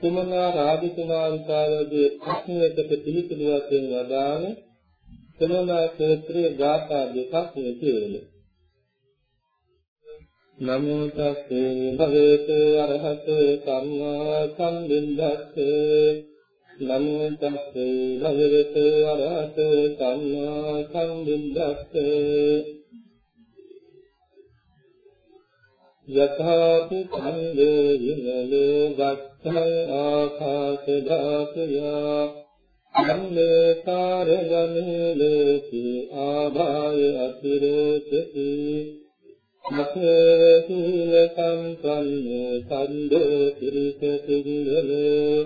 කුමනා රාජකුමාරිකාවගේ ප්‍රශ්නයකට පිළිතුරු වශයෙන් වදාළ සමනා ක්ෂේත්‍රයේ ගාථා දෙකක් මෙතෙවල. නමෝ තස්සේ භගවතු අරහත සම්මා සම්බුද්දස්සේ නමෝ තස්සේ භගවතු අරහත සම්මා සම්බුද්දස්සේ යථාපි ඡන්දේ විනලෝ ගච්ඡ ආකාශ ධාතයා ධම්මේ කාරගමේලේති ආභාය අතිරෝචති මතේ සීල සම්පන්න සම්දෝ තිරිස සිංහලෝ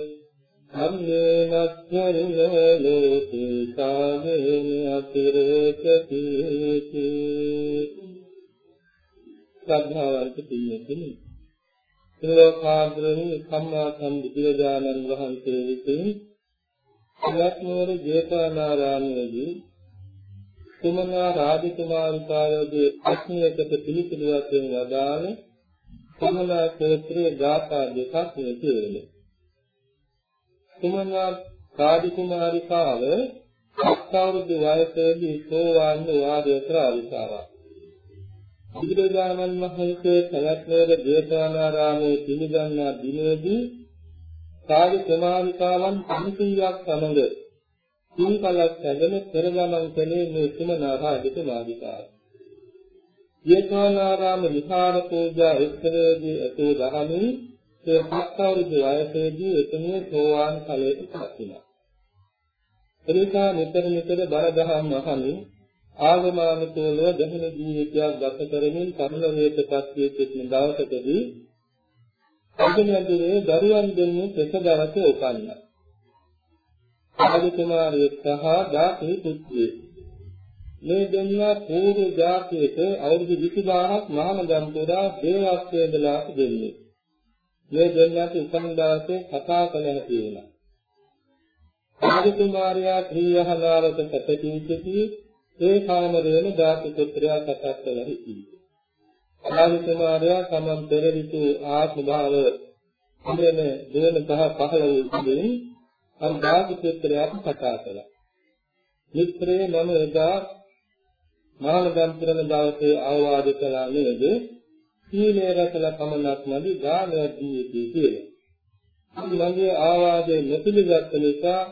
ධම්මේ නස්සරිලේති සාමේන අතිරෝචති ශ්‍රද්ධාවන්ත පින්වත්නි ත්‍රිලෝකාග්‍රහී සම්මා සම්බුදුරජාණන් වහන්සේ විසින් සවැත්නුවර ජේතවනාරාමයේදී කුමනා රාජකුමාරිකාවගේ ප්‍රශ්නයකට පිළිතුරු වශයෙන් වදාළ කුමනා ක්ෂේත්‍රයේ ගාථා දෙකක් මෙතෙවලු. කුමනා රාජකුමාරිකාව අක්කවරුදු වයසේදී සෝවාන් වාදය කරා විසාරා. බුදුරජාණන් වහන්සේ සවැත්නුවර ජේතවනාරාමයේ පිළිගන්නා දිනේදී කාර්ය ක්‍රමානිකාවන් 500ක් සමග සිංකලක් ඇගෙන පෙරගමන් කළේ මේ සුමනාරාජිත වාදිකාව. ජේතවනාරාම විහාර පූජා උත්සවයේදී ඇතේ දහමින් ඒ පස්වරුදු වයසේදී එතුමිය සෝවාන් ඵලයට පත් වුණා. එනිසා නිතර නිතර බර දහම් අහමින් ආගමානුකූලව දහන ජීවිතයක් ගත කරමින් තරුණ වේතපත් වී සිටින දවසකදී අගනඳුරේ දරුවන් දෙන්නේ ප්‍රසදවස උපන්නා. රාජකුමාරයෙක් සහ දාසී පුත්‍රයෙක්. මේ දෙන්නා පූර්ව ජාතියක අවුරුදු 20000ක් මහමගම් පුරා දේවස්වේදලා දෙන්නේ. මේ දෙන්නාට උපන් දවසේ කතා කළ හැකි වුණා. රාජකුමාරයා ත්‍රියහලාරක සැපකින් සිටි ඒ කාමරේන දාසී පුත්‍රයා කතා කළ හිටියේ. අනාගතමාරයා තමන් පෙරවිතු ආත්ම භාව ඉඳන දෙවන සහ පහළ වූ අර දාස පුත්‍රයාට කතා කළා. මිත්‍රේ මම එදා මහානගම් පිරන දවසේ ආවාද කළා නේද? සීලය රැකලා පමණක් නැති දානයක් දීති කියලා. මගේ ආවාදයේ නොපිළිගත් නිසා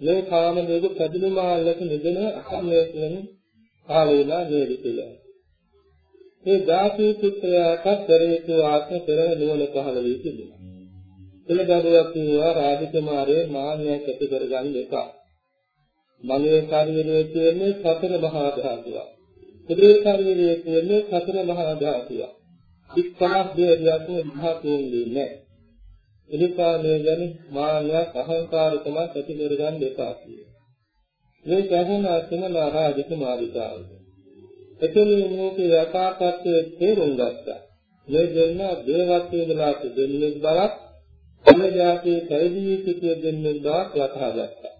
මේ කාම දෙක පැදුණු මාල්ලක නිදන අසම්මේලන කාලේලා නේද කියලා. ඒ ධාතු පුත්‍රයාට පෙරේතු ආත්ම පෙර නුවණ පහළ වී තිබුණා. එළදරුවක් වූවා රාජකුමාරයේ මාන්නයක් ඇති කරගන්න එපා. මගේ ශරීරයේ තියෙන්නේ සතර මහා ධාතුවක්. පුදුරේ ශරීරයේ තියෙන්නේ සතර මහා ධාතුවක්. ඉක්කමක් දෙයක් ධාතුන්ගේ නැහැ. එනිසා මේ ගැන මාන්නයක් අහංකාරකමක් ඇති කරගන්න එපා කියලා. මේ කහන අසමලා රාජකුමාරිකාවද එතනින් මේකේ යථාර්ථයේ තේරුම් ගත්තා. මේ දෙන්න දේවත්වයේ දලා දෙන්නේ බවක් අමජාතේ පැවිදි සිටිය දෙන්නේ බවක් වටහා ගත්තා.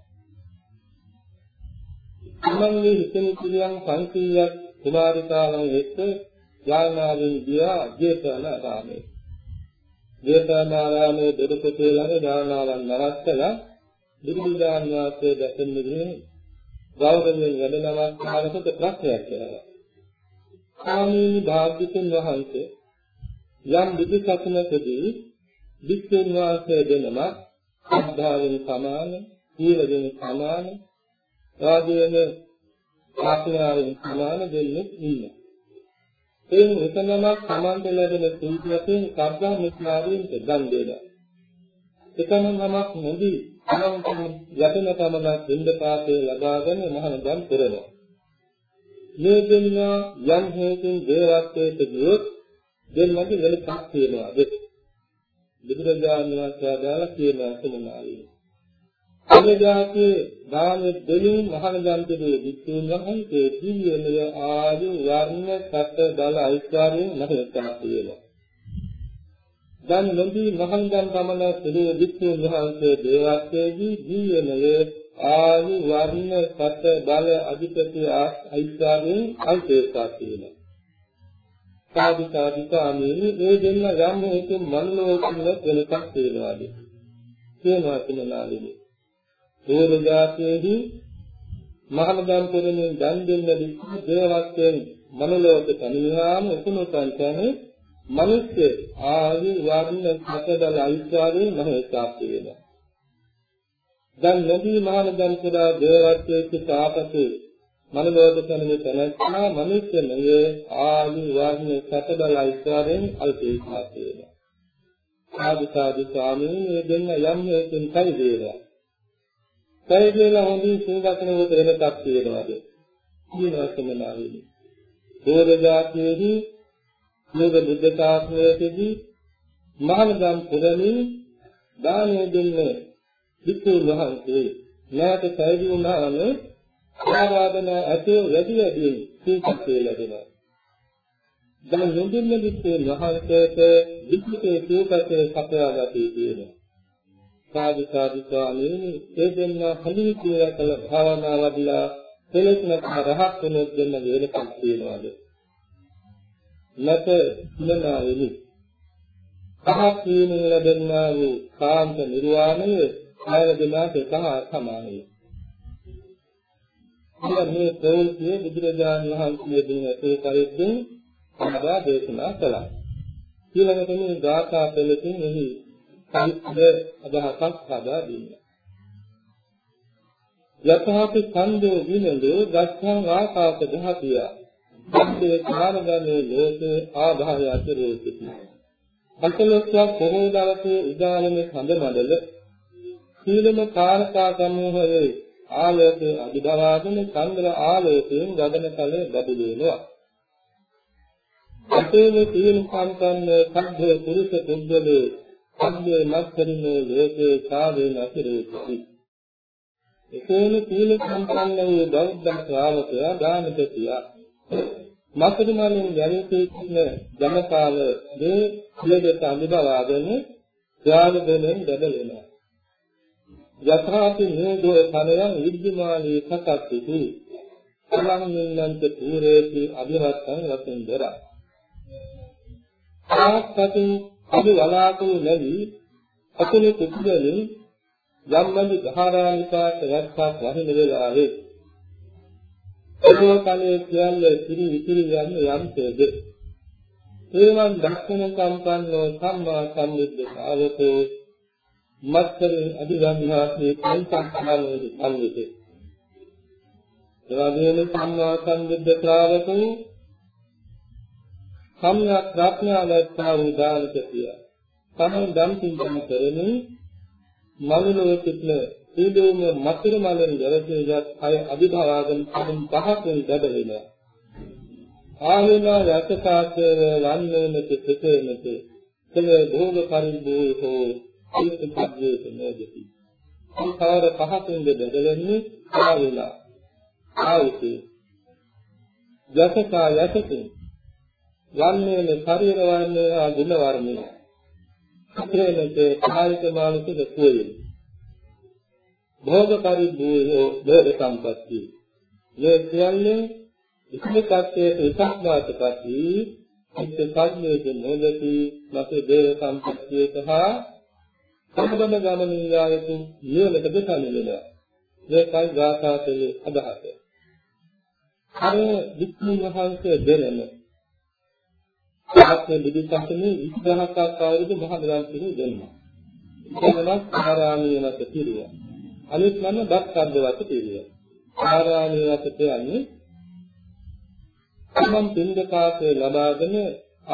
තමන්ගේ හිතේ පිළියම් 500ක් කුමාරිකාවන් එක්ක යානාවෙන් ගියා ජේතවනාරාමේ. ජේතවනාරාමේ දෙදපොතේ ළඟ යානාවන් නරත්තලා බුදුදාන වාසයේ දැකෙන්නේ ගෞරවයෙන් වැඩ නමස්කාරකට ප්‍රශ්නයක් කරනවා. ස්වාමීන් භාග්‍යතුන් වහන්සේ යම් බුදු සසුනකදී වික්ෂුන් වහන්සේ දෙනම ශ්‍රද්ධාවෙන් සමාන, සීලයෙන් සමාන, රාජයෙන් ආඥාවෙන් සමාන දෙන්නෙක් ඉන්නවා. ඒ එකනමක් සමාන්ත ලැබෙන සීලයෙන් ශ්‍රද්ධා මිත්‍යාවෙන් දන් දෙනවා. එකනමක් නොදී අනන්ත යතන තමන දෙන්න පාපේ ලබාගෙන මහානදම් කරනවා. මේ දෙන්නා යම් හේතුන් දේවත්වයට ගියොත් දෙන්නගේ වෙලක් තියෙනවා දෙක. බුදුරජාණන් වහන්සේ ආදාලා කියන සමුනායි. අනජාතේ දාන දෙලින් මහානගන්තේ විසුන් වහන්සේ දිව්‍යනය ආදි වර්ණ සත් බල අයිස්කාරයෙන් නැහෙත්තක් තියෙනවා. දැන් නොදී මහංගන් පමණ සිළු විසුන් වහන්සේ දේවත්වයේදී දිව්‍යනයේ ආයු වර්ණ සත බල අධිපති අයිස්කාරයෙන් අල්පේසා තියෙනවා. සාධිකාධිකාමී මේ දෙන්න යම් හේතුන් මනෝලෝකින වෙනසක් තියෙනවාද? කියනවා කියලාදී. පූර්ව ජාතියේදී මහමගම් පුරමින් දන් දෙන්න දිස්ස දේවත්වයෙන් මනෝලෝක තනිවාම උතුණු සංකන්නේ මිනිස්සේ ආදි වර්ණ සැකදල අයිස්වාරේ මහේසාප්ති වෙනවා. දැන් නදී මහමගම් පුරා දේවත්වයේ තාපතු මනෝලෝක තනිමේ තනස්නා මිනිස්සේ නගේ ආදි වර්ණ සැකදල අයිස්වාරෙන් අල්පේසාප්ති වෙනවා. සාදු සාදු ස්වාමීන් මේ දෙන්න යම් හේතුන් කයි දේවා කයි කියලා හොඳින් සිංගතන උත එනකක් තියෙනවාද කියනවා සමනාවේදී බෝධ ජාතියේදී ලෝක බුද්ධ ශාසනයේදී මහානගම් පුරමින් දානය දෙන්න විසුණු වහන්සේ නැවත පැවිදි වුණාම ආරාධන ඇතේ වැඩි වැඩියෙන් සීකත්ේ ලැබෙනවා දැන් නොදුන්න විත්තේ මහන්සේට විද්‍යාවේ සීකත්ේ සපයා ගතී කියනවා සාදු සාදු ස්වාමීනි ඒ දෙන්න හඳුනි කියලා කළ භාවනා වඩලා කෙලෙස් නැත රහත් වෙනොත් දෙන්න වේලකම් තියනවාද? නැත ඉන්නවෙනි පහක් වීමෙන් ලැබෙනා වූ කාන්ත නිර්වාණය ආයල දෙනාට සහ සමානයි ඉතින් මේ ප්‍රවෘත්තිය බුදුරජාණන් වහන්සේ දෙන ඒ පරිද්දෙන් සමදා දේශනා කළා ඊළඟට මේ ගාථා පෙළකින් එහි සම්පද අදහසක් හදා දෙන්න. යතහපි කන්දෝ විනදෝ ගස්සං ආකාශ ධාතිය. සම්දේ ඥානගනේ ලෝකේ ආභාය අතරෝති. අකලස්වක් පොහොය දවසේ උදාලමේ සඳ මඩල සීලම කාරකා සමූහයේ ආලෝකයේ අභිදවාගෙන චන්ද්‍ර ආලෝකයෙන් ගගන තලයේ බබළුනවා. අතේම තීන සම්පන්න සබ්බ පුරුෂ කුද්දලේ සම්මේ මත්තරිනෝ ලෝකේ සාවේ නතරේති. එකේන සීල සම්පන්න වූ බෞද්ධ ශ්‍රාවකයා දානපතියා මත්තරිමලින් යැලී සිටින ජනකාල මේ සියදෙස අනුභවාගෙන ත්‍යාගයෙන් බබලෙනවා. යථාපි නේදෝ කනයන් විද්‍යමානී සකත්ති අලං නින්නන්ත පූරේති අභිවත්තං වසෙන්දරා ආස්තතින් අදු වලාකුළු නැවි අතුලේ කුකුලෙන් යම්මදි ගහරානිකාට යක්ඛක් වහින වෙලාවේ ඒකෝකලේ කියන්නේ කිරි විකිරි යන්නේ යම්තේද ඒවන් දක්ෂණ සම්පන්නෝ සම්මා සම්බුද්ධ ශාවකෝ. මත්තරේ අධිගම්හාස්මේ පංචස්කන්ධයේ සම්විතේ එවැගේම සම්මා සම්බුද්ධ ශ්‍රාවකෝ සම්‍යක් ප්‍රඥා ලැබ්තා වූ දානකතිය. තමන් ධම් චින්තන කරමින් මනුලෝ සිටන සීලෝම මතර මලෙන් ජලකේයත් අය අභිභාවයෙන් කලින් පහකින් දැදෙනවා. ආවිනා යතකාතර වන්නේනක සිතේනක තම භෝග පරිභෝ හෝ ඉස්තපද්දේ නේදති. සංඛාර පහකින් දැදෙන්නේ ආවිනා. ආවිතේ යතකා යතකේ යන්නේන ශරීර වර්ණය හා ගුණ වර්ණය. අපේනට කායික මානසික සුවය. භෝග පරිභෝග භෝග සම්පatti. මේ කියන්නේ ඉස්මකත්වයේ උසස්වාදපatti අත්‍ය කර්මයේ නොදති මත දේව සම්පත්තියක හා සම්බන්ධ ගමනියායතු නියමක දෙකන්නේ වෙනවා. මේකයි ගාථාවේ අදහස. අර වික්‍රම වහන්සේ දෙරණ ආත්ම බුදු සසුනේ 20000ක් ආකාරයක මහ ග්‍රන්ථෙහි දෙන්නා. එතනක් ආරාමීය වත පිළිය. අනිත් නම දක්කද්ද වත පිළිය. ආරාමීය වත කියන්නේ තමන් පින්දකාසේ ලබාගෙන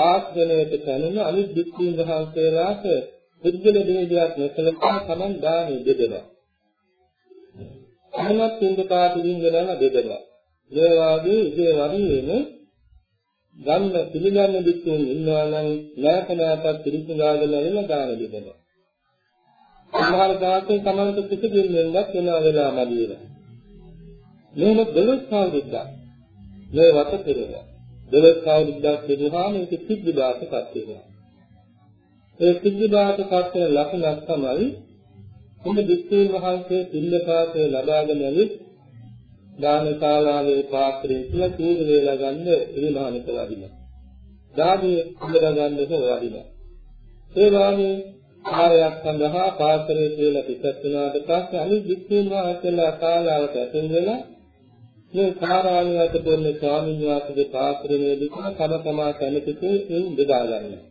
ආස්තනයට පැනුණ අනිත් දික්කීන් වහන්සේලාට පුද්ගල දෙවියක් නැසලකා තමන් දානෙ දෙදෙනවා. අනුමත් පින්දකාට වින්දනම දෙදෙනවා. ඒ වාගේ ඉතේ වරියේම ගන්න පිළිගන්න දෙතුන් ඉන්නවා නම් නැවත නැවතත් පිළිසඳාගෙන එන දාන දෙනවා. සමහර දාතේ තමන්ට පිටින් වෙනවත් වෙනවා වෙලා මදි වෙනවා. මෙහෙම දොළොස් කවුරුද්දක් මේ වත පෙරේවා. දොළොස් කවුරුද්දක් පෙරුවාම ඒක සිද්ධාතපත් වෙනවා. ඒ සිද්ධාතපත් වෙන ලක්ෂණක් තමයි මේ දික්කීන් වහන්සේ පිළිකාසේ ලබාගෙන ඇවිත් දාන ශාලාවේ පාත්‍රයේ කියලා තීර වේලා ගන්න ඉරිමානික වදිනවා. දානේ ඉඳලා ගන්න හො වදිනවා. ඒ වාගේ කාර්යයක් සඳහා පාත්‍රය කියලා පිටත් වුණාට පස්සේ අනිත් වික්ෂුන් වහන්සේලා කාලාවට ඇතුල් වෙලා මේ කාරාණියට දෙන්න ස්වාමීන් වහන්සේගේ පාත්‍රයේ දුක තම තමා කැමතිසේ එයින් බෙදා ගන්නවා.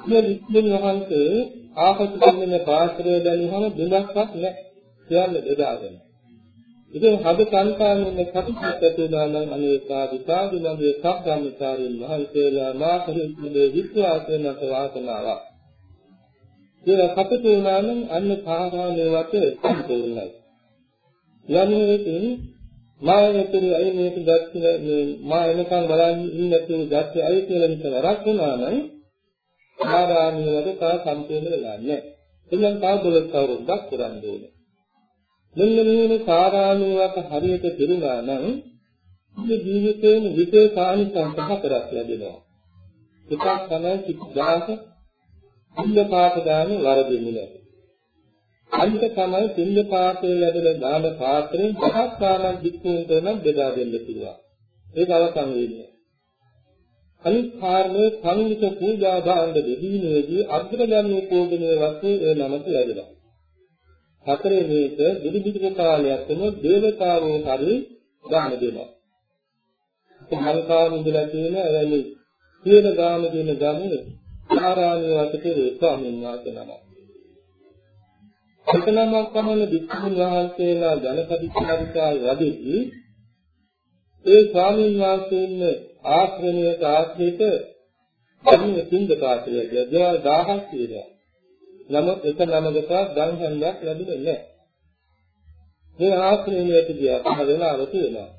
මේ වික්ෂුන් වහන්සේ ආපසු දෙන්නේ පාත්‍රය දැනුවම දුකක්වත් නැහැ. කියන්නේ බෙදාගෙන. ඉතින් හද සංකාමයේ කටුපත් ඇතුණා නම් අනේ සාදු සාදු නගේ සබ්බාමිකාරින් වහන්සේලා මා කෙරෙහි විශ්වාසයෙන් නැත වාසනාවක්. කියලා කටුතු වුණා නම් අන්න කාරාණේ වත සම්පූර්ණයි. යන්නේකින් මා යතුරු අයි මේක දැක්කේ මේ මා එනකන් බලන් ඉන්නතු දැක්කේ අයි කියලා හිත වරක් වුණා නම් කාරාණේ වත තා සම්පූර්ණ වෙලා නැහැ. එනම් තා දොළොස් අවුරුද්දක් කරන්න ඕනේ. මෙන්න මේ සාරාණුවක් හරියට පිරුණා නම් මේ ජීවිතේම විශේෂානිසංස හතරක් ලැබෙනවා. එකක් තමයි සිද්ධාස පින්න පාත දාන වරදින්නේ නැහැ. අනිත් තමයි පින්න පාතේ ලැබෙන දාන පාත්‍රයෙන් පහක් ගානක් දික්කුන්ට නම් බෙදා දෙන්න පුළුවන්. ඒක අවසන් වෙන්නේ. අනිත් කාර්යයේ සංවිත පූජා භාණ්ඩ දෙදීනේදී අග්‍රගම්‍ය පූජනීය වස්තු ඒ නමත ලැබෙනවා. හතරේ මේක බුදු පිටික කාලයක් වෙන දේවතාවෝ හරි දාන දෙනවා. මල්කාව ඉඳලා තියෙන එවැනි සියල ගාම කියන ගමේ ආරාමයේ වතේ ස්වාමීන් වහන්සේ නමක්. එතනමක් තමයි වික්ෂුන් වහන්සේලා ජනපදිචාරිකා වදෙති ඒ ස්වාමීන් වහන්සේ ඉන්න ආශ්‍රමයේ ආශ්‍රිත ධර්ම කින්ද කාටය දේවල් 1000ක් තියෙනවා. නමුත් එක නමකටවත් දන් හන්දක් ලැබුණේ නැහැ. මේ ආශ්‍රමයට ගියා පහදලාව තියෙනවා.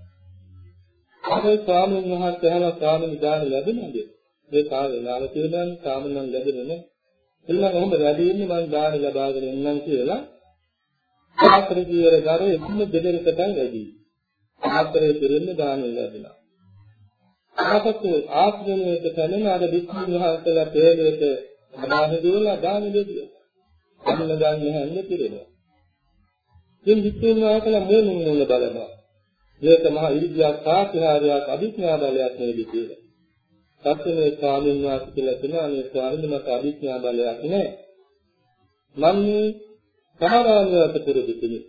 අපේ ස්වාමීන් වහන්සේ අහලා ස්වාමීන් දාන ලැබෙනවද? මේ කාලේලාව තියෙනවා ස්වාමීන් නම් ලැබෙන්නේ නැහැ. එළම කොහොමද වැඩි ඉන්නේ මම දාන ලබාගෙන ඉන්නම් කියලා. ආශ්‍රය ජීවර ගාරේ එන්න දෙදෙනෙක්ටයි වැඩි. ආශ්‍රය පිරෙන්න දාන ලැබෙනවා. ආපසු ආශ්‍රමයට පැමිණ අර විස්තුන් වහන්සේලා පෙරේට අදාහ දෝලා දාන දෙවියෝ. අන්න ගන්න හැන්නේ පිරෙනවා. ඉතින් විස්තුන් වහන්සේලා මොනින් නුන බලනවා. මේක මහ ඉරිදියක් සාක්ෂාරයක් අභිඥා බලයක් නෙවෙයි කියලා. සත්‍යමේ ස්වාමීන් වහන්සේ කියලා කියනවා මේ ස්වාමීන් වහන්සේ අභිඥා බලයක් නෑ. මම මේ සමරාණියට පුරුදු කෙනෙක්.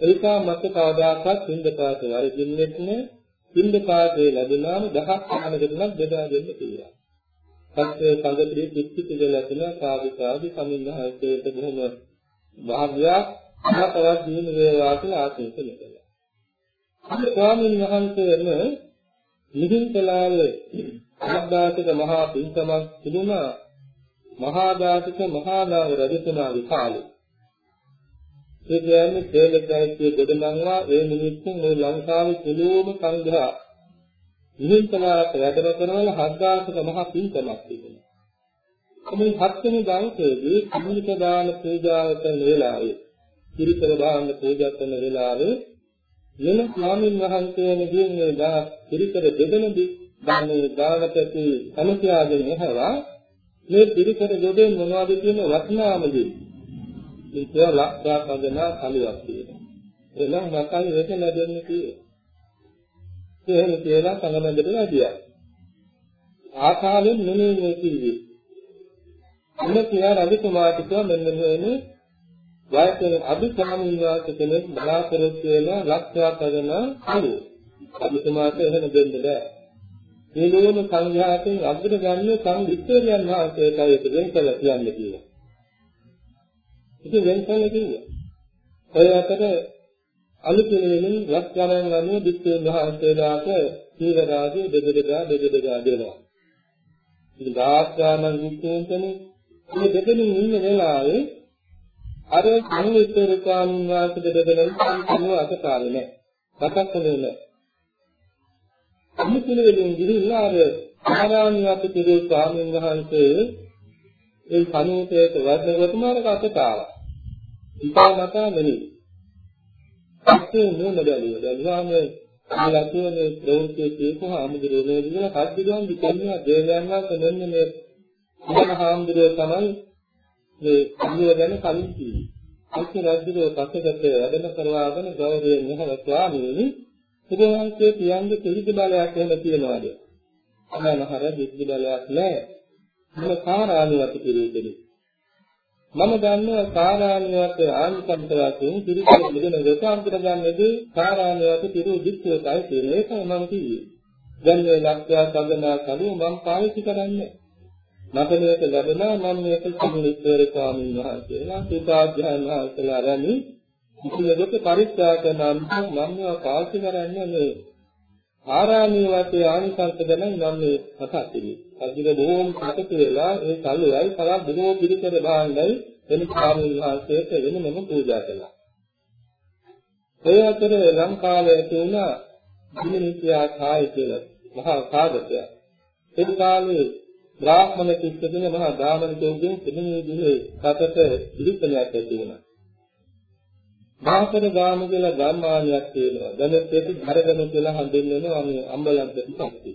ඒකා මත කවදාකවත් හින්දපාත වරදින්නෙත් නෑ. හින්දපාතේ ලැබුණාම දහස් ගණනකට නම් බෙදා දෙන්න කියලා. සත්‍ය සංගතියේ පිච්චිත වෙලා තියෙන සාධිකාදී සමින්හයේට බොහොම භාග්‍යයක් තවත් දින වේවා කියලා ආශිර්වාද කළා. අද ස්වාමීන් වහන්සේම නිහින්තලාවේ අනුදාසික මහා පින්කමක් තිබුණා මහා දාසික මහා නාග රජතුමාගේ කාලේ. ඒ කියන්නේ තේලකයිතිය දෙදනන්වා ඒ නිමිත්තෙන් මේ ලංකාවේ සිළුවම සංඝයා නිහින්තලාට වැඩම කරන හත්දාසික මහා පින්කමක් තිබුණා. මේ හත්වෙනි දවසේදී කමුනික දාන පූජාව කරන වෙලාවේ පිරිකර දාන පූජා කරන වෙලාවේ වෙන ස්වාමීන් වහන්සේනගෙන් මේ දා පිරිකර දෙදෙනදී ධර්මයේ දානට ඇති සමතියාගෙන එහවා මේ පිරිකර දෙදෙන් මොනවද කියන වටිනාමදී. මේක ලක්ෂා පදනා කලියක් තියෙනවා. එනම් මකයි වෙත ලැබෙන්නේ කියලා. එහෙම කියලා සංගමෙන්දට වැඩියා. ආකාරයෙන් නෙමෙයි මේ කිව්වේ. එන්න කියලා රජකුමාරට මෙන්න මෙන්න වයසෙන අභිසාමී වාස කෙනෙක් බලාපොරොත්තු වෙන ලක්ෂ්‍යයක් කරන අලු අභිසමාත එහෙම දෙන්න බෑ. මේ ලෝම සංඝයාතෙන් අග්‍රගණ්‍ය සංවිස්තරයන් වහන්සේටයි ඒක වෙන් කළ කියන්නේ කියලා. ඉතින් වෙන් කළ කිව්වා. ඔය අතර අලුතෙනින් ලක් ගණන් ගන්න දික්කේ වහන්සේලාට සීවරාදී දෙදෙදා දෙදෙදා දෙනවා. ඉතින් දාස්ගානන් විශ්ේන්තනේ මේ දෙදෙනින් ඉන්න වෙලාවේ අර සංවිස්තර ස්වාමීන් වහන්සේ දෙදෙනෙන් සම්පූර්ණ අතකාලේ නැහැ. මතක් වෙන්නේ නැහැ. අමුතුලෙන් ගිහිල්ලා අර ආරාණ්‍යවත පිරේ ස්වාමීන් වහන්සේ ඒ සමීපයට වර්ණවතුමාට අතතාවා. ඉතා මතා නෙවෙයි. පස්සේ නෝන බැලුවා. දැන්වාම ආලතුනේ ප්‍රවෘත්ති කියපුව ආමුදුරේ නේද කද්දිගම් විකන්නා දේවයන්වත් මෙන්න මේ මහාමුදුරේ තමයි මේ අනුව ගැන කලින් කිව්වේ. අල්ප රජුගේ පසකට වැඩම කරවාගෙන ගෞරවයෙන් මෙහෙම ස්වාමීනි උපවහන්සේ කියන්නේ පිළිදි බලයක් එහෙම තියනවාද? අනනහර පිළිදි බලයක් නැහැ. මම කාරාණියත් පිළිදෙලි. මම දන්නවා කාරාණියත් ආනිසංස වශයෙන් පිළිදෙල මෙදෙන රසාන්තර ගන්නදී කාරාණියත් පිරු දික්කයයි කියන එකයි මම කිව්වේ. දැන් මේ ලක්ෂ්‍ය සඳනා කලින් මම පාවිච්චි කරන්නේ. මට මේක ලැබුණා මම මේක සම්නිස්තර ස්වාමීන් වහන්සේලා සුපාධ්‍යාන වහන්සේලා රැණි කිසියක පරිත්‍යාග නම් මම මේවා පාවිච්චි කරන්නේ මේ ආරාමයේ වාසේ ආනිසංස ගැන නම් මේ කතා කෙරේ. අදින බොහෝම සතුට වෙලා ඒ කල්යයි තවත් බොහෝ පිළිකර භාණ්ඩයි වෙන ස්වාමීන් වහන්සේට වෙනම පූජා කළා. ඒ අතර ලංකාවේ තුන දිනනිත්‍යා කාය කියලා මහා සාධකය. ඒ කාලේ බ්‍රාහ්මණ ශිෂ්‍යදින මහා දාමන චෞදෙන් සිනේ දිනේ සතට ඉරිකලයක් ඇති වුණා. මාතර ගාම කියලා ගම්මානියක් තියෙනවා. දැනෙත් ඒක ධරගම කියලා හඳුන්වනවා මේ අම්බලන්ත පිටස්ති.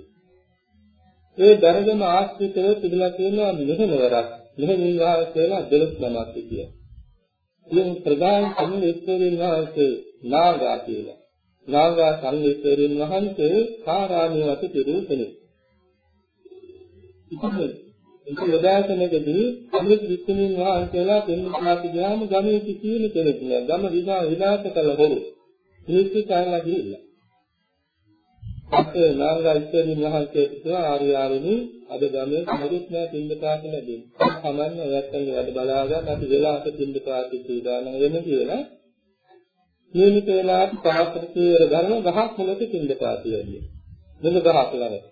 ඒ ධරගම ආශ්‍රිතව තිබිලා තියෙනවා මෙහෙමවරක්. මෙහෙම විවාහ කියලා දෙලොස් නමක් කියනවා. ඉතින් ප්‍රධාන සම්මිස්තරින් වහන්සේ නාගා කියලා. නාගා සම්මිස්තරින් වහන්සේ කාරාණියවත පිරු කෙනෙක්. ඉතින් ඒක යදාසනකදී අමෘත වික්‍රමීන් වහන්සේලා දෙන්නාට ගියාම ගමේ කිසිම කෙනෙක් නෑ. ගම විනා විනාශ කළ හොරු. ඒත් කාරණා ගිහිල්ලා. අපේ නාගා ඉස්තරින් වහන්සේට කිව්වා ආර්ය ආරුණි අද ගමේ කවුරුත් නෑ පින්දපාත ලැබෙන්නේ. සමන්න ඔයත්ගේ වැඩ බලාගන්න අපි වෙලාවට පින්දපාත සූදානම් වෙන්න කියලා. නියමිත වෙලාවට පහකට කීර ගන්න ගහක් මුලට පින්දපාත යන්නේ. මෙන්න ගහක් ළඟ.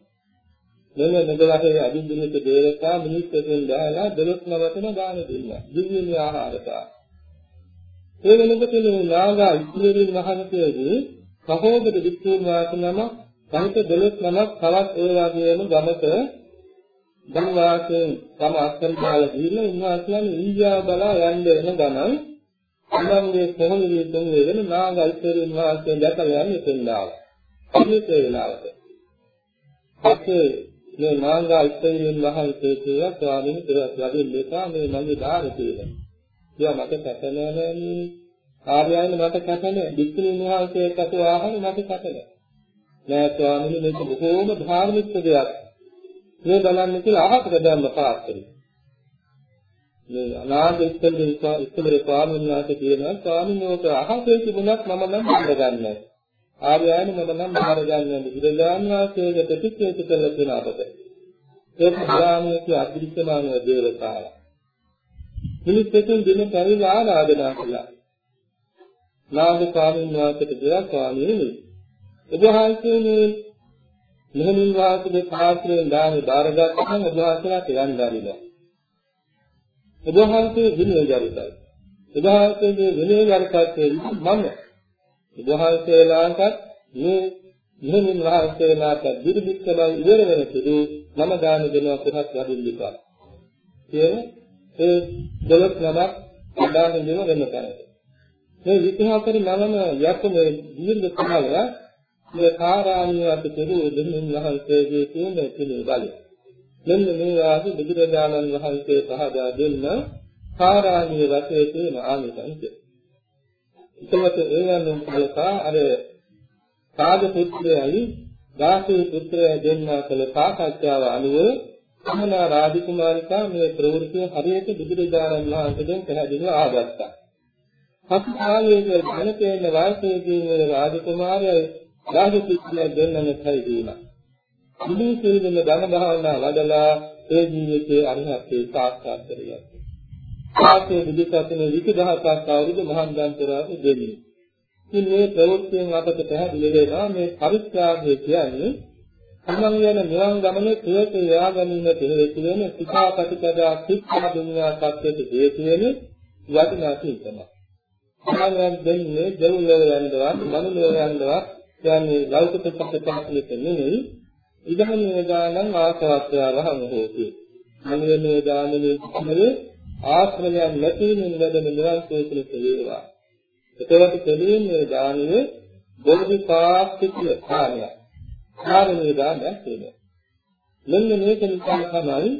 මෙන්න මෙදලහේ අභිද්දිනිත දේවතා මිනිස්සුන් දාලා දොළොස් නවතන දාන දෙන්නා. දිව්‍යමය ආහාරතා. ඒ වෙනකොට මේ නාගා ඉස්මෙරින් මහණතේදී සහෝදර වික්‍රම වාසනම සහිත දොළොස් නමක් තවත් ඒ වගේම ගමක ධනවාසයෙන් තම අත්කර දාලා දීලා උන්වහන්සේලා ඉන්දියාව බලා යන්න වෙන ගමන් අන්නම්ගේ කොහොමද විද්දන් වෙන නාගා ඉස්මෙරින් වාසයෙන් දැකලා යන්නේ තෙන්දාව. අනිත් වෙලාවට. අපේ මේ නාංගා ඉස්තරියෙන් වහන්සේ කියලා ස්වාමීන් වහන්සේ වදින්න එපා මේ මගේ ධාර කියලා. කියා මට කැප නැහැ නේ. ආර්යයන් මට කැප නැහැ. වික්ෂුණීන් වහන්සේට කැප ආහන මට කැප නැහැ. නෑ ස්වාමීන් මේක බොහෝම ධාර්මික දෙයක්. මේ බලන්න කියලා අහකට දැම්ම පාස්තරි. මේ අනාගත ඉස්තරින් ඉස්තරින් ස්වාමීන් වහන්සේ කියනවා ස්වාමීන් වහන්සේ අහසේ තිබුණත් මම නම් හඳගන්නේ. ආර්යයන් මම නම් බාර ගන්න බුදුරජාන් වහන්සේගේ ප්‍රතික්‍රියා කළ කෙන අපට. ඒක ධාමයේ අදෘශ්‍යමාන දේවතාව. මිනිස්සුන් දින පරිල ආරාධනා කළා. නාග ස්වාමීන් වහන්සේට දෙයක් ස්වාමීනි. ඔබ වහන්සේ මේ මෙහෙමින් වාසයේ පාත්‍රයෙන් දාහේ බාරගත්තම ඔබ වහන්සේලා තිරන් දාරිලා. ඔබ වහන්සේ විනය ජරිතයි. ඔබ වහන්සේගේ විනය ජරිතයේ මම වහන්සේලාට මේ මෙහෙමින් වහන්සේලාට දුර්භික්ෂ බව ඉවර වෙන තුරු නම දාන දෙනවා කොහොමද වදින්දිකා කියන ඒ දලක් නමක් අදාන දෙන වෙන තැනට මේ විද්‍යාකරි නමම යක් මේ දීර්ඝ කාලය මේ කාරාණිය අතතුරු දෙමින් වහන්සේගේ තියෙන පිළි බලය. මෙන්න මේ ආදී බුදුරජාණන් වහන්සේ පහදා දෙන්න කාරාණිය රටේ තියෙන ආනිසංසය එතකොට ඒ යනුම් කලකා අර සාද පුත්‍රයයි දාසී පුත්‍රයයි දෙන්නා කළ සාකච්ඡාව අනුව සමනා රාජකුමාරිකා මේ ප්‍රවෘත්තිය හරියට බුදුරජාණන් වහන්සේගෙන් පැහැදිලිව ආගත්තා. සත්‍යාවයේ ධනතේන වාසයේදී මේ රාජකුමාරයයි රාජපුත්‍රය දෙන්නම කයි දීලා. ඉදිරි සිල්වල ධන භාවනා වඩලා ඒ ජීවිතයේ අරිහත්ත්වේ සාක්ෂාත් කරගත්තා. ආසේ බුදුසසුන විකදහසක් අවුරුදු මහන් දන්තරාට දෙන්නේ. ඉතින් මේ ප්‍රවෘත්තියෙන් අපට පැහැදිලි වෙනවා මේ පරිත්‍යාගය කියන්නේ තමන් යන නිවන් ගමනේ ප්‍රේත යා ගැනීමට හේතු වෙන සිතාපටිපදා සික්ඛා දුන්නා සත්‍යයට හේතු වෙන වටිනා සිල්කම. සමානයන් දෙන්නේ දෙව්ලොව යනදවත් මනුලොව යනදවත් කියන්නේ ලෞකික සත්‍යපත්ලෙක නෙමෙයි ඉදහනේ දානං ආසවත්‍යාවහම හේතු. මනුවේ දානනේ කියන්නේ ආශ්‍රමයන් නැතිවෙමින් ලැබෙන නිරන්තර කුලක වේවා. එතකොට දෙලින් මේ දානයේ බෝධිපාක්ෂිකය කාර්යය. කාර්යයේ දානයක් වෙනවා. මෙන්න මේක නිසා තමයි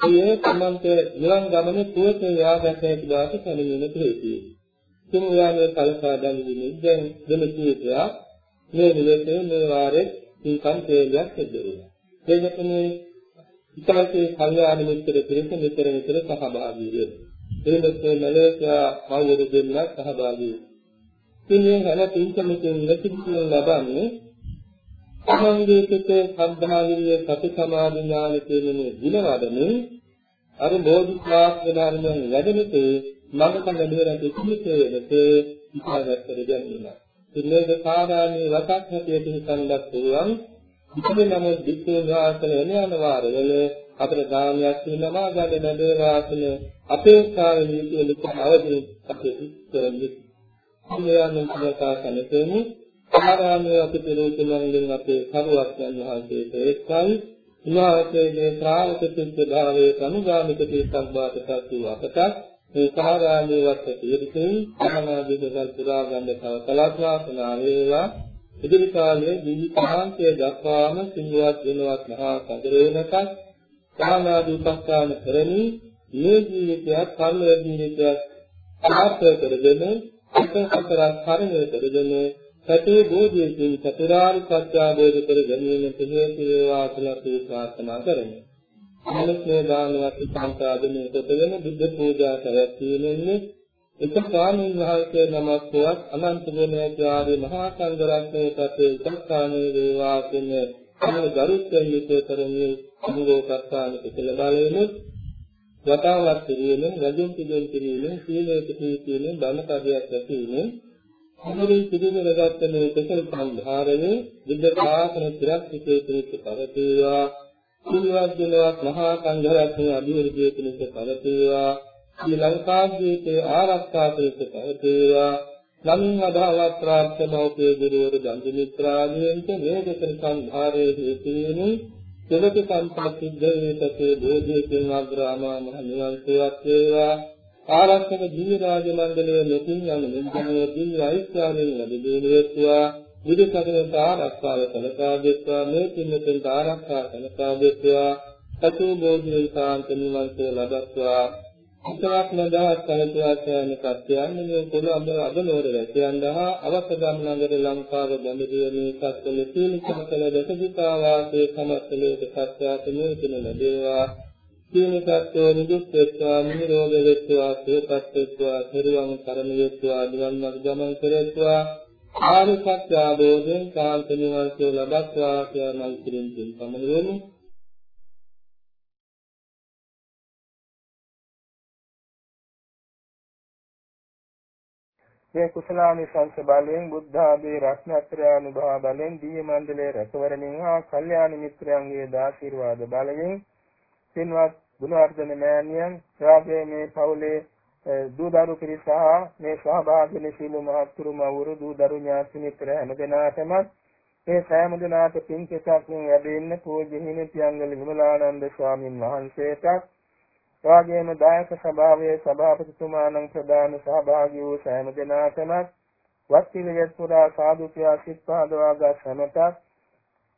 ඒ තමන්ට නිවන් ගමනේ පුවතේ යාගතේ දාට කලින් හේතුයි. තුන්වැනි කල්පා දන්නේ දැන් දෙමෙතියා මේ නිවෙතේ මේ වාරේ පින්කම් තේජයක් සිද්ධ වෙනවා. ඒකට මේ ඉතාලේ කල්යාණ මිත්‍ර පිරිස නිතර නිතර සහභාගී වෙනවා. එහෙමත් මැලේසියා මව්වරු දෙන්නත් සහභාගී වෙනවා. ඉතින් හැම පින්කමකින් ලැබිච්ච ලබන්නේ තමන්ගේ සිතේ සද්ධා විරිය සති සමාධි ඥාන කියන මේ දිනවදනේ අර බෝධිසත්ව ධර්මයන් වැඩෙනතේ මඟක ලැබෙන කිසිසේකට ඉස්සරහට දෙන්නේ නැහැ. ඉන්නේක සාමාන්‍ය වතක් හැටියට හිතන්නත් පුළුවන්. ඉතින් නම් වික්ෂුන් වහන්සේ එන යන වාරවල අපේ ධාමයක් තියෙනවා ගන්න නඩේ වාසන අපේක්ෂාවෙන් යුතුව ලෙස අවදි අපේ ඉස්සරහින් ඉන්දියානු කියතා කනතෙමු සාමාන්‍ය අපේ රෝචනයෙන් අපේ කරුවක් යන වහන්සේට ඒකයි උන්වහන්සේගේ ශ්‍රාවක සිද්ධ භාවයේ අනුගාමික තීසක් වාතකත් වූ අපට මේ සාරාමයේ වත් පිළිතුරු සමනාදී දසල් පුරා ගන්න තව කලක් වාසනා වේවා ඉදිරි කාලයේ ජීවිතාන්තය දක්වාම සිංහවත් වෙනවත් මහා සදරේනකත් සමනාදී උපස්ථාන කරමින් මේ ජීවිතයත් කල්ව ජීවිතයත් සාර්ථක කරගෙන එක හතරක් කරණය කරගෙන සතේ බෝධියකින් චතුරාර්ය සත්‍ය අවබෝධ කර ගැනීමට හේතු වේවා කියලා අපි ප්‍රාර්ථනා කරමු. අනුස්මේ දානවත් සංසාදනයේ කොටගෙන බුද්ධ පූජා කරැවීමෙන්නේ එක ස්වාමීන් වහන්සේ නමක්වත් අනන්ත ගුණාචාර්ය මහා සංඝ රත්නයේ පතේ උත්සාහනේ වේවා කියන අනුව ගරුත්වයෙන් යුතුව කරන්නේ අනුගෝපස්ථාන පිටල බලයෙනුත් වතාවක් පිළිවෙලින් රජුන් පිළිවෙල පිළිවෙලින් සීලයේ පිළිවෙලින් ධර්ම කාර්යයක් ඇතිවීමෙන් අනුරින් පිළිවෙල ගත්ත මේ කුසල සංධාරණය බුද්ධ ශාසන ත්‍රිත්‍ය පිළිච්ච පවතිවා. සිල්වත් ගුණවත් මහා සංඝරත්නයේ අභිවෘද්ධිය පිණිස පවතිවා. ශ්‍රී ලංකාද්වීපයේ ආරක්ෂා පිණිස පවතිවා නමින් අදාවත් ප්‍රාර්ථනාවකේ ගුරුවරු දන්දු මිත්‍රාදීන්ට මේ දෙකෙන් සංධාරයේ හේතු වෙනුයි සෙවක සම්පත්තිද්ද වේතකේ බෝධියකින් අග්‍රාමා මහ නිවන් සේවත් වේවා. ආරක්ෂක දිව්‍ය රාජ මණ්ඩලයේ මෙතින් යන මෙන්දනෝ දිව්‍ය ඓශ්වර්යයෙන් ලැබෙන්නේ වේවා බුදු සසුනට ආරක්ෂාව සලසා දෙත්වා. මේ පින්නතෙන්ට ආරක්ෂා සලසා දෙත්වා. සතු බෝධි සාන්ත නිවන් සුව ලබත්වා. අතවක් නදාස් කලතුවා කියන සත්‍යයන් මේ පොළ අබ අබනෝර වැසියන්දහා අවසගම් නගර ලංකාව බඳුරේ සත්වල සීලිකම කළ දසදිතා වාසයේ සමස්තලේක සත්‍යාතමෝ තුන ලැබේවා. සීලසත්ව නිදුක් වෙත්වා නිරෝධ වෙත්වා සේපත් වෙත්වා පෙරවන් කරණ වෙත්වා නිවන් මාර්ග ගමන් කෙරෙත්වා. ආර්ය සත්‍ය අවබෝධයෙන් කාන්ත නිවන් සුව ලබත්වා කියලා මල් කිරින් තින් පමණ වෙමු. මේ කුසලානිසංස බලයෙන් බුද්ධ ආදී රත්නත්‍රය අනුභව බලයෙන් දී මණ්ඩලයේ රැකවරණින් හා කල්යාණ මිත්‍රයන්ගේ දාශිර්වාද බලයෙන් සින්වත් ගුණවර්ධන මෑණියන් රාජයේ මේ පවුලේ දූ දරු පිරිස මේ සහභාගී වෙන සීල මහත්තුරු මවුරු දූ දරු ඥාති මිත්‍ර හැමදෙනාටම මේ සෑම දිනාට පින් කෙසක් ලැබෙන්න පූජ්‍ය හිමි පියංගල විමලානන්ද ස්වාමින් වහන්සේට එවාගේම දායක සභාවේ සභාපතිතුමාණන් ප්‍රධාන සහභාගී වූ සෑම දෙනාටම වත්තිලියත් පුරා සාදු කියා සිත් පහදවාගත් සමතත්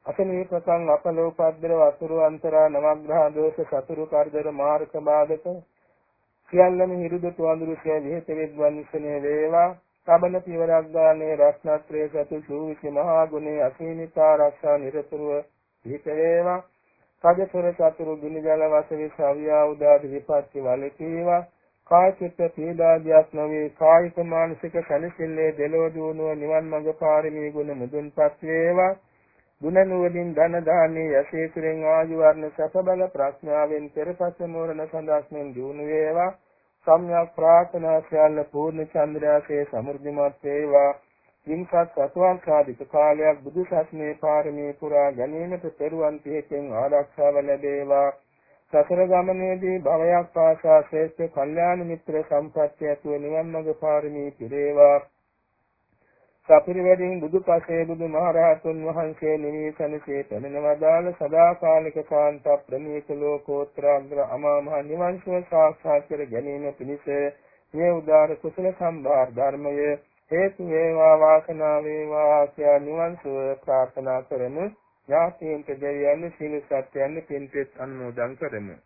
අසනීපකං අපලෝපද්දර වතුරු අන්තරා නවග්‍රහ දෝෂ සතුරු කරදර මාර්ග බාධක සියල්ලම හිරුදතු අඳුරුසිය විහෙත විද්වන්සනේ වේවා. සබන පියවරක් ගානේ රත්නත්‍රයේ සතු සූවිසි මහා ගුණේ අසීමිතා ආරක්ෂා නිරතුරුව පිහිට වේවා. සජතර චතුරු ගිනි ජල වශයෙන් ශාවියා උදාද විපත්ති වලකීවා කාය චිත්ත පීඩාදියක් නොවේ. කායික මානසික සැලසිල්ලේ දෙලෝ දුණුව නිවන් මඟ පාරමී ගුණ මුදුන්පත් වේවා. ගුණ නුවණින් ධන දාන්නේ යසීසුරෙන් ආයු වර්ණ සැප බල ප්‍රඥාවෙන් පෙරපස මෝරණ සඳස්මෙන් දිනු වේවා. සම්්‍යක් ප්‍රාර්ථනා සියල්ල පූර්ණ චන්ද්‍රයාසේ සමෘද්ධිමත් වේවා. වින්සත් සතුවංකාදික කාලයක් බුදු සසුනේ පාරමී පුරා ගැනීමට පෙරුවන් පිහිටෙන් ආරක්ෂාව ලැබේවා. සසර ගමනේදී භවයක් පාසා ශ්‍රේෂ්ඨ කල්යාණ මිත්‍ර සම්පත්‍ය ඇතුව නිවන් මඟ පාරමී පිරේවා. සපිරිවැඩින් බුදු පසේ බුදු මහරහතුන් වහන්සේ නිවේසනසේ පැමිණවදාළ සදාකාලික කාන්ත ප්‍රණීත ලෝකෝත්තරාග්‍ර අමා මහ නිවන් සුව සාක්ෂාත් කර ගැනීම පිණිස මේ උදාර කුසල සම්භාර ධර්මයේ හේතු වේවා වාසනාව වේවා කියා නිවන් සුව ප්‍රාර්ථනා කරමු. ඥාතීන්ට දෙවියන් සිල් සත්‍යයන් පින්පෙත් අනුමෝදන් කරමු.